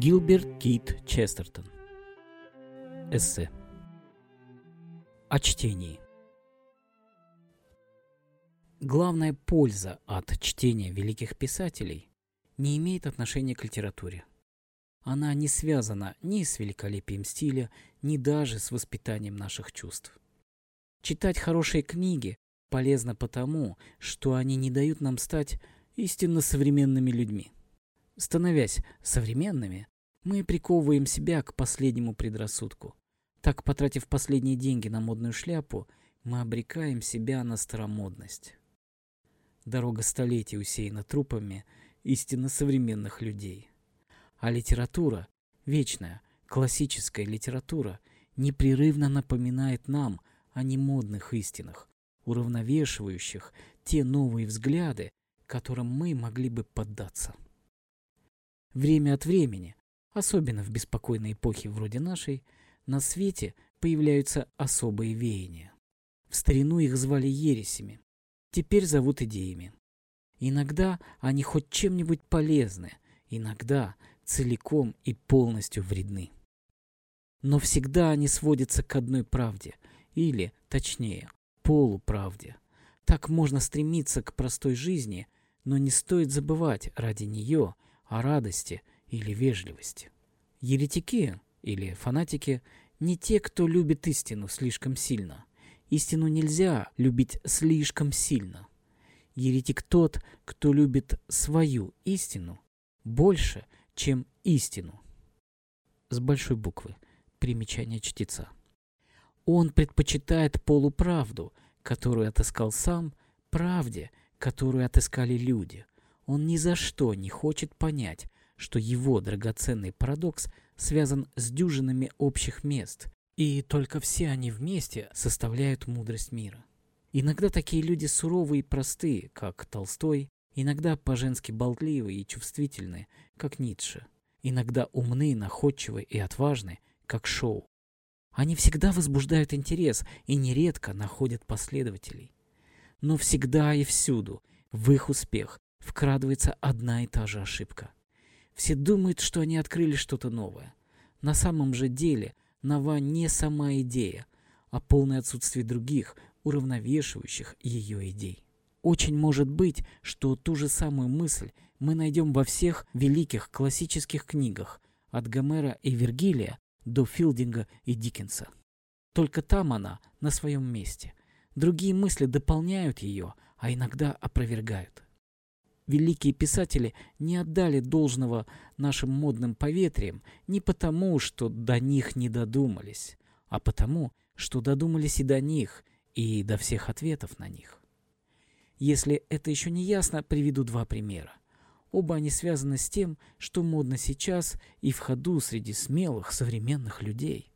Гилберт Кит Честертон Эссе О чтении Главная польза от чтения великих писателей не имеет отношения к литературе. Она не связана ни с великолепием стиля, ни даже с воспитанием наших чувств. Читать хорошие книги полезно потому, что они не дают нам стать истинно современными людьми. Становясь современными, мы приковываем себя к последнему предрассудку. Так, потратив последние деньги на модную шляпу, мы обрекаем себя на старомодность. Дорога столетий усеяна трупами истинно современных людей. А литература, вечная, классическая литература, непрерывно напоминает нам о немодных истинах, уравновешивающих те новые взгляды, которым мы могли бы поддаться. Время от времени, особенно в беспокойной эпохе вроде нашей, на свете появляются особые веяния. В старину их звали ересями, теперь зовут идеями. Иногда они хоть чем-нибудь полезны, иногда целиком и полностью вредны. Но всегда они сводятся к одной правде, или, точнее, полуправде. Так можно стремиться к простой жизни, но не стоит забывать ради нее – о радости или вежливости. Еретики или фанатики не те, кто любит истину слишком сильно. Истину нельзя любить слишком сильно. Еретик тот, кто любит свою истину больше, чем истину. С большой буквы. Примечание чтеца. Он предпочитает полуправду, которую отыскал сам, правде, которую отыскали люди – он ни за что не хочет понять, что его драгоценный парадокс связан с дюжинами общих мест, и только все они вместе составляют мудрость мира. Иногда такие люди суровые и простые, как Толстой, иногда по-женски болтливые и чувствительные, как Ницше, иногда умные, находчивые и отважные, как Шоу. Они всегда возбуждают интерес и нередко находят последователей. Но всегда и всюду в их успех вкрадывается одна и та же ошибка. Все думают, что они открыли что-то новое. На самом же деле нова не сама идея, а полное отсутствие других, уравновешивающих ее идей. Очень может быть, что ту же самую мысль мы найдем во всех великих классических книгах, от Гомера и Вергилия до Филдинга и Диккенса. Только там она на своем месте. Другие мысли дополняют ее, а иногда опровергают великие писатели не отдали должного нашим модным поветриям не потому, что до них не додумались, а потому, что додумались и до них, и до всех ответов на них. Если это еще не ясно, приведу два примера. Оба они связаны с тем, что модно сейчас и в ходу среди смелых современных людей.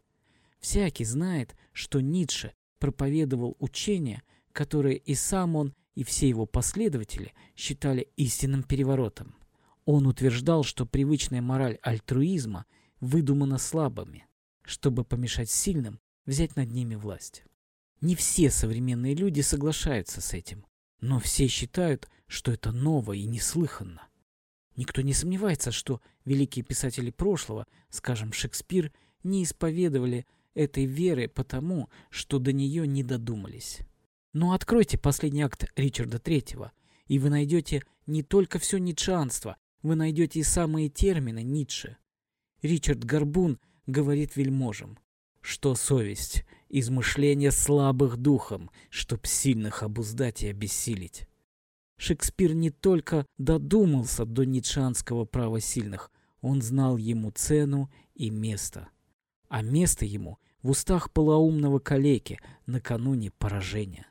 Всякий знает, что Ницше проповедовал учение, которое и сам он, и все его последователи считали истинным переворотом. Он утверждал, что привычная мораль альтруизма выдумана слабыми, чтобы помешать сильным взять над ними власть. Не все современные люди соглашаются с этим, но все считают, что это ново и неслыханно. Никто не сомневается, что великие писатели прошлого, скажем, Шекспир, не исповедовали этой веры потому, что до нее не додумались. Но откройте последний акт Ричарда Третьего, и вы найдете не только все ницшанство, вы найдете и самые термины Ницше. Ричард Горбун говорит вельможам, что совесть – измышление слабых духом, чтоб сильных обуздать и обессилить. Шекспир не только додумался до ницшанского права сильных, он знал ему цену и место. А место ему в устах полоумного калеки накануне поражения.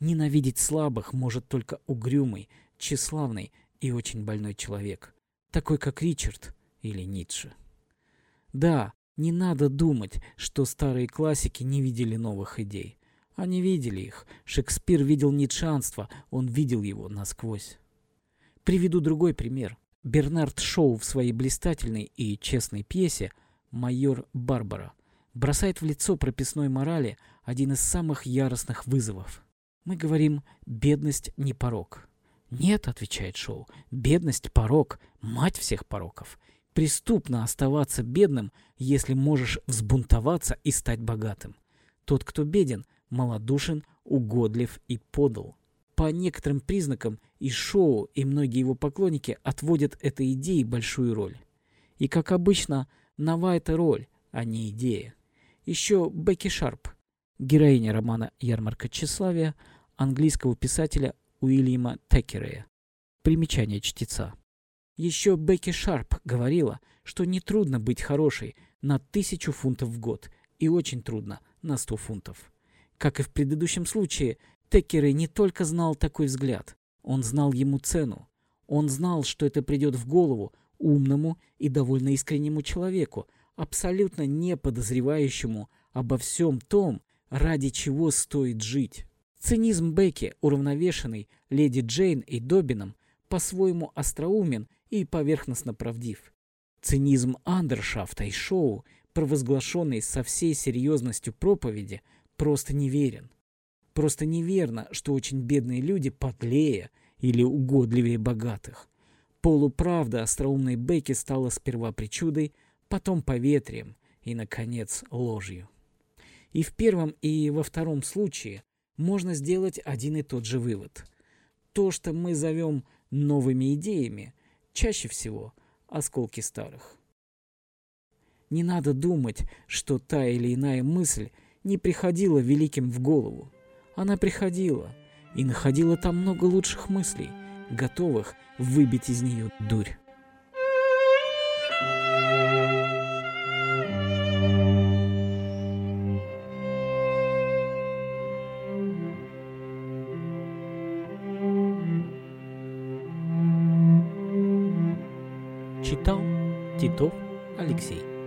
Ненавидеть слабых может только угрюмый, тщеславный и очень больной человек, такой как Ричард или Ницше. Да, не надо думать, что старые классики не видели новых идей. Они видели их. Шекспир видел ницшанство, он видел его насквозь. Приведу другой пример. Бернард Шоу в своей блистательной и честной пьесе «Майор Барбара» бросает в лицо прописной морали один из самых яростных вызовов – мы говорим «бедность не порог». «Нет», — отвечает Шоу, — «бедность – порог, мать всех пороков. Преступно оставаться бедным, если можешь взбунтоваться и стать богатым. Тот, кто беден, малодушен, угодлив и подал. По некоторым признакам и шоу, и многие его поклонники отводят этой идее большую роль. И, как обычно, нова это роль, а не идея. Еще Бекки Шарп, героиня романа «Ярмарка тщеславия» английского писателя Уильяма Текерея. Примечание чтеца. Еще Бекки Шарп говорила, что нетрудно быть хорошей на тысячу фунтов в год и очень трудно на сто фунтов. Как и в предыдущем случае, Теккерей не только знал такой взгляд, он знал ему цену. Он знал, что это придет в голову умному и довольно искреннему человеку, абсолютно не подозревающему обо всем том, ради чего стоит жить. Цинизм Бекки, уравновешенный леди Джейн и Добином, по-своему остроумен и поверхностно правдив. Цинизм Андершафта и Шоу, провозглашенный со всей серьезностью проповеди, просто неверен. Просто неверно, что очень бедные люди подлее или угодливее богатых. Полуправда остроумной Бекки стала сперва причудой, потом поветрием и, наконец, ложью. И в первом, и во втором случае можно сделать один и тот же вывод. То, что мы зовем новыми идеями, чаще всего осколки старых. Не надо думать, что та или иная мысль не приходила великим в голову. Она приходила и находила там много лучших мыслей, готовых выбить из нее дурь. Tito Alexis.